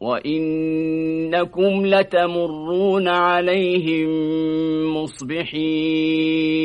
وإنكم لتمرون عليهم مصبحين